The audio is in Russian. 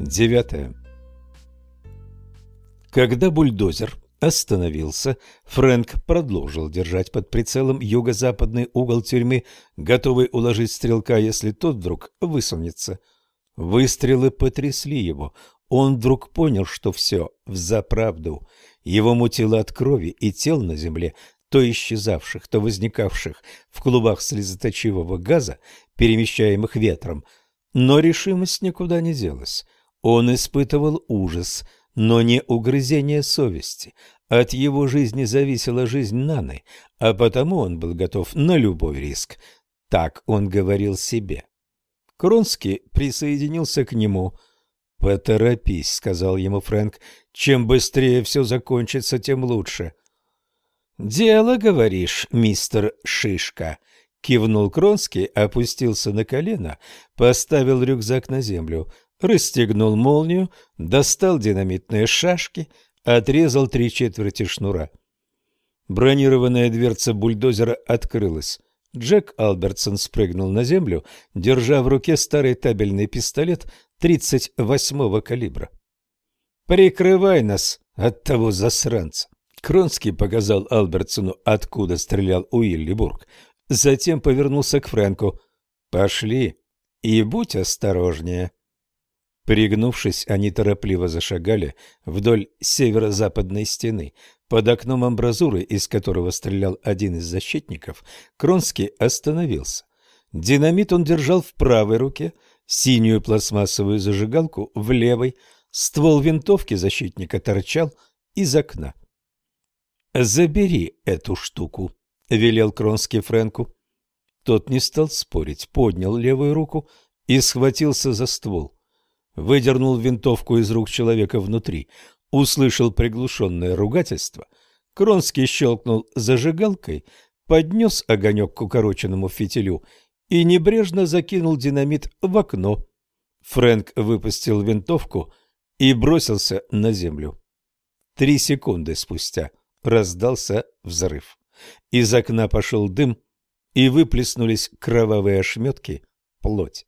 Девятое. Когда бульдозер остановился, Фрэнк продолжил держать под прицелом юго-западный угол тюрьмы, готовый уложить стрелка, если тот вдруг высунется. Выстрелы потрясли его. Он вдруг понял, что все взаправду. Его мутило от крови и тел на земле, то исчезавших, то возникавших в клубах слезоточивого газа, перемещаемых ветром. Но решимость никуда не делась. Он испытывал ужас – но не угрызение совести. От его жизни зависела жизнь Наны, а потому он был готов на любой риск. Так он говорил себе. Кронский присоединился к нему. «Поторопись», — сказал ему Фрэнк. «Чем быстрее все закончится, тем лучше». «Дело, говоришь, мистер Шишка», — кивнул Кронский, опустился на колено, поставил рюкзак на землю расстегнул молнию, достал динамитные шашки, отрезал три четверти шнура. Бронированная дверца бульдозера открылась. Джек Албертсон спрыгнул на землю, держа в руке старый табельный пистолет 38-го калибра. «Прикрывай нас от того засранца!» Кронский показал Албертсону, откуда стрелял Уиллибург. Затем повернулся к Фрэнку. «Пошли и будь осторожнее». Пригнувшись, они торопливо зашагали вдоль северо-западной стены. Под окном амбразуры, из которого стрелял один из защитников, Кронский остановился. Динамит он держал в правой руке, синюю пластмассовую зажигалку в левой, ствол винтовки защитника торчал из окна. «Забери эту штуку», — велел Кронский Фрэнку. Тот не стал спорить, поднял левую руку и схватился за ствол выдернул винтовку из рук человека внутри, услышал приглушенное ругательство. Кронский щелкнул зажигалкой, поднес огонек к укороченному фитилю и небрежно закинул динамит в окно. Фрэнк выпустил винтовку и бросился на землю. Три секунды спустя раздался взрыв. Из окна пошел дым, и выплеснулись кровавые ошметки, плоть.